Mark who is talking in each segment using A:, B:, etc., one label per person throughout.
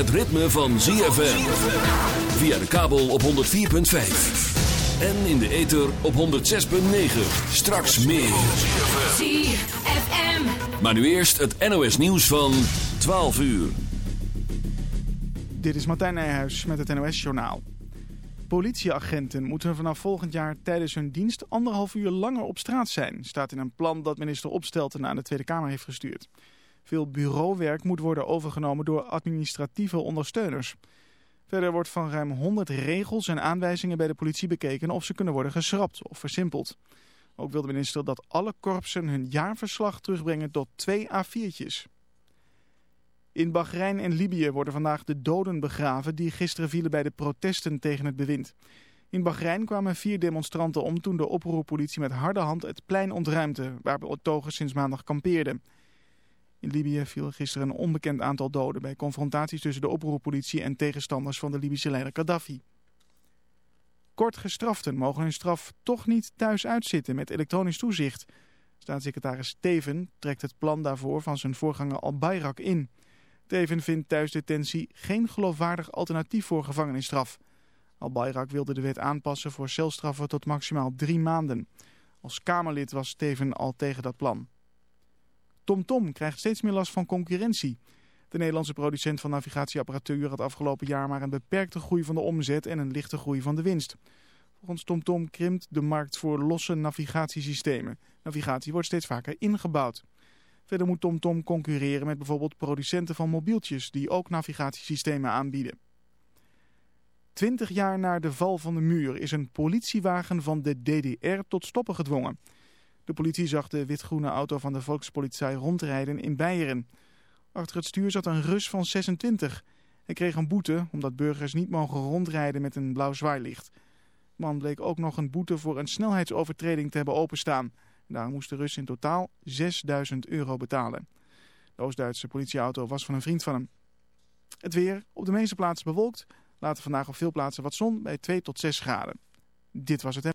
A: Het ritme van ZFM. Via de kabel op 104.5. En in de ether op 106.9. Straks meer.
B: ZFM.
A: Maar nu eerst het NOS nieuws van 12 uur.
C: Dit is Martijn Nijhuis met het NOS-journaal. Politieagenten moeten vanaf volgend jaar tijdens hun dienst anderhalf uur langer op straat zijn, staat in een plan dat minister Opstelten aan de Tweede Kamer heeft gestuurd. Veel bureauwerk moet worden overgenomen door administratieve ondersteuners. Verder wordt van ruim 100 regels en aanwijzingen bij de politie bekeken of ze kunnen worden geschrapt of versimpeld. Ook wil de minister dat alle korpsen hun jaarverslag terugbrengen tot twee A4'tjes. In Bahrein en Libië worden vandaag de doden begraven die gisteren vielen bij de protesten tegen het bewind. In Bahrein kwamen vier demonstranten om toen de oproerpolitie met harde hand het plein ontruimde waar betogers sinds maandag kampeerden. In Libië viel gisteren een onbekend aantal doden bij confrontaties tussen de oproerpolitie en tegenstanders van de Libische leider Gaddafi. Kort gestraften mogen hun straf toch niet thuis uitzitten met elektronisch toezicht. Staatssecretaris Teven trekt het plan daarvoor van zijn voorganger Al-Bayrak in. Teven vindt thuisdetentie geen geloofwaardig alternatief voor gevangenisstraf. Al-Bayrak wilde de wet aanpassen voor celstraffen tot maximaal drie maanden. Als Kamerlid was Teven al tegen dat plan. TomTom Tom krijgt steeds meer last van concurrentie. De Nederlandse producent van navigatieapparatuur had afgelopen jaar maar een beperkte groei van de omzet en een lichte groei van de winst. Volgens TomTom Tom krimpt de markt voor losse navigatiesystemen. Navigatie wordt steeds vaker ingebouwd. Verder moet TomTom Tom concurreren met bijvoorbeeld producenten van mobieltjes die ook navigatiesystemen aanbieden. Twintig jaar na de val van de muur is een politiewagen van de DDR tot stoppen gedwongen. De politie zag de wit-groene auto van de Volkspolizei rondrijden in Beieren. Achter het stuur zat een Rus van 26. Hij kreeg een boete omdat burgers niet mogen rondrijden met een blauw zwaailicht. De man bleek ook nog een boete voor een snelheidsovertreding te hebben openstaan. Daarom moest de Rus in totaal 6000 euro betalen. De Oost-Duitse politieauto was van een vriend van hem. Het weer, op de meeste plaatsen bewolkt. Later vandaag op veel plaatsen wat zon bij 2 tot 6 graden. Dit was het.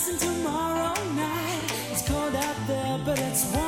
D: dancing tomorrow night. It's cold out there, but it's warm.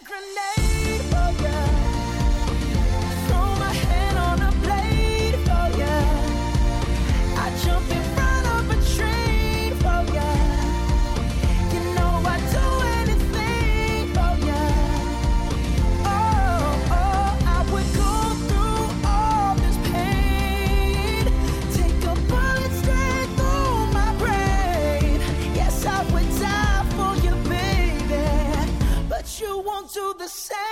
E: grenade. to the same.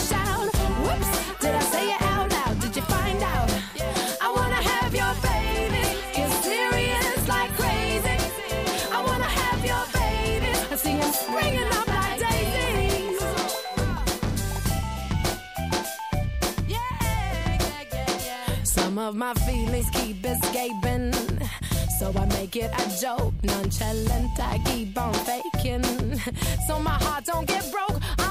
F: of my feelings keep escaping. So I make it a joke, nonchalant. I keep on faking. So my heart don't get broke. I'm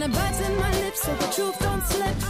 F: Gonna button my lips so the truth don't slip.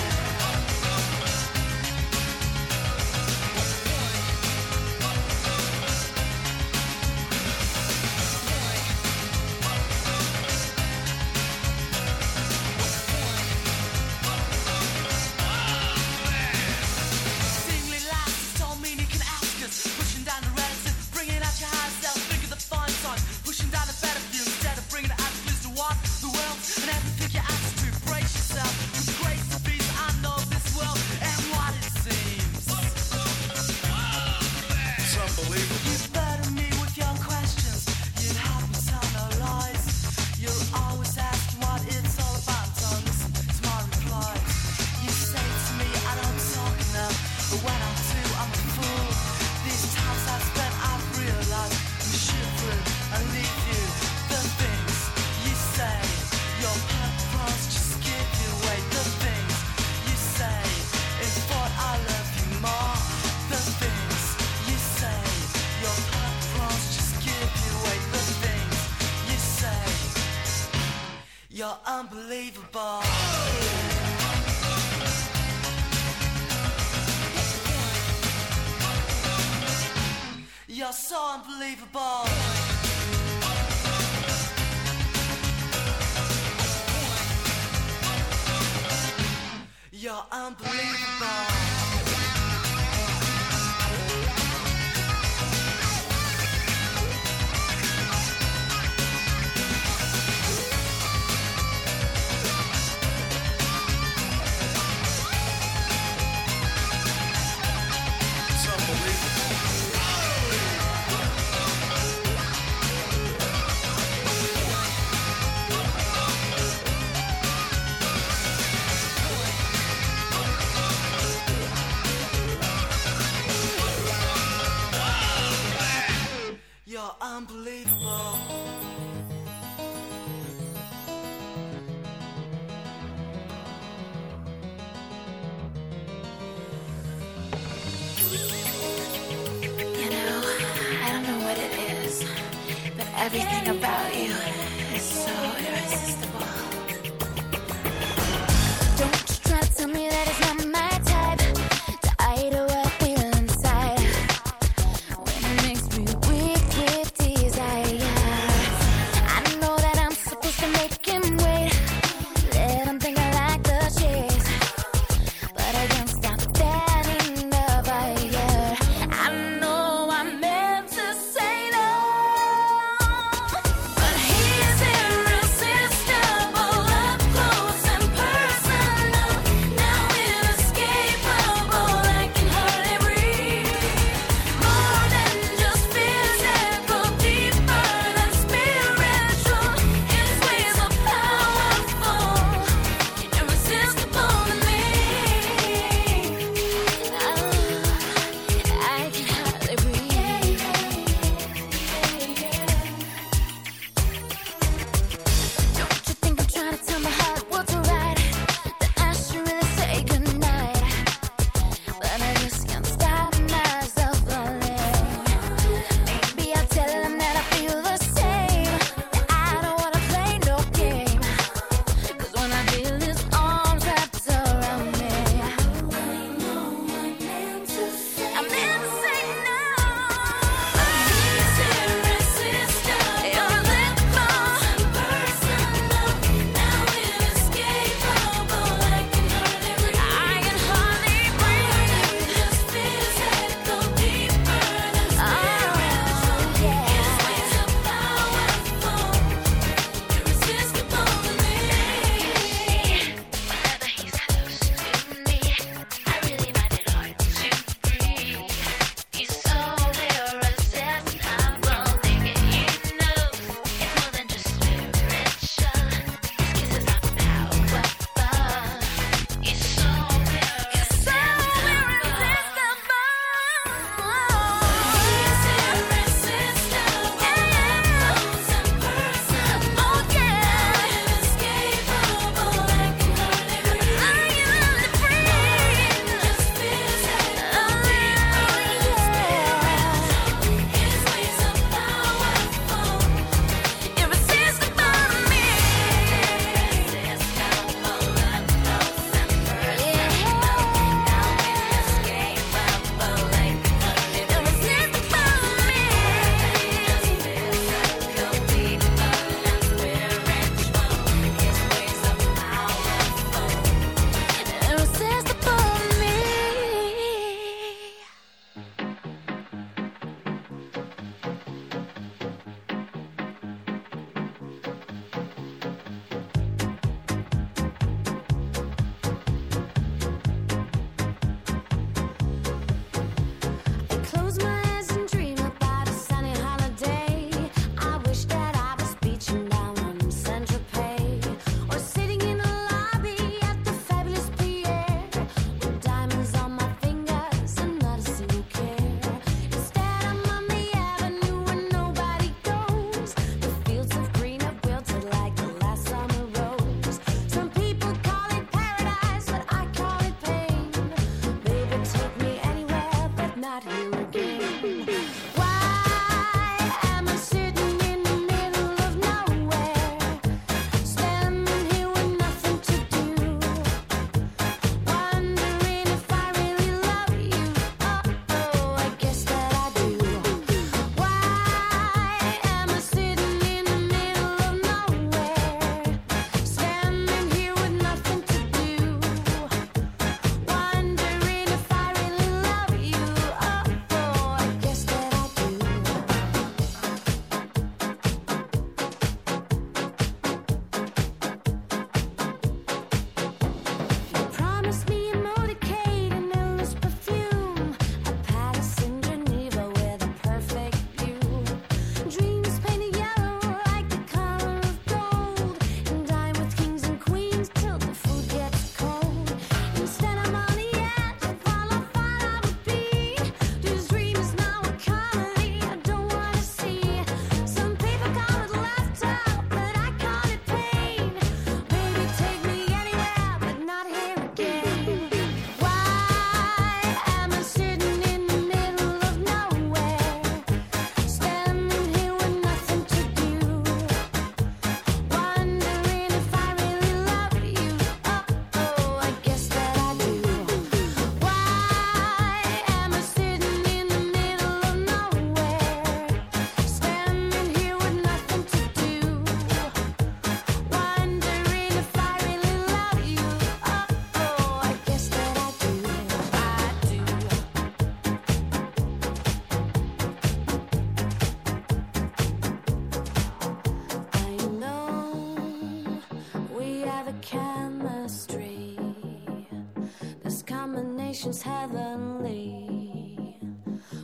G: heavenly.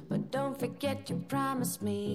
G: But don't forget you promised me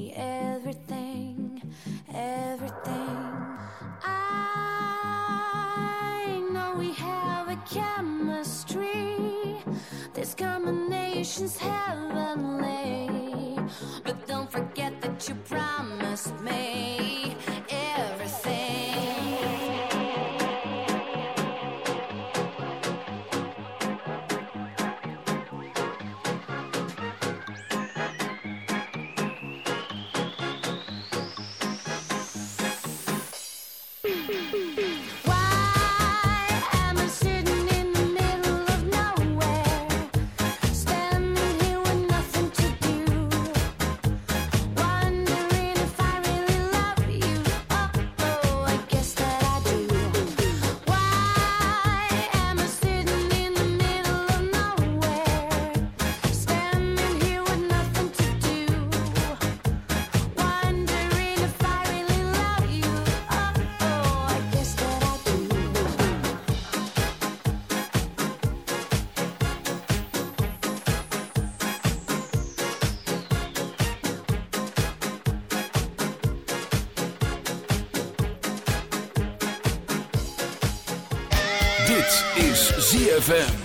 E: Dit is ZFM.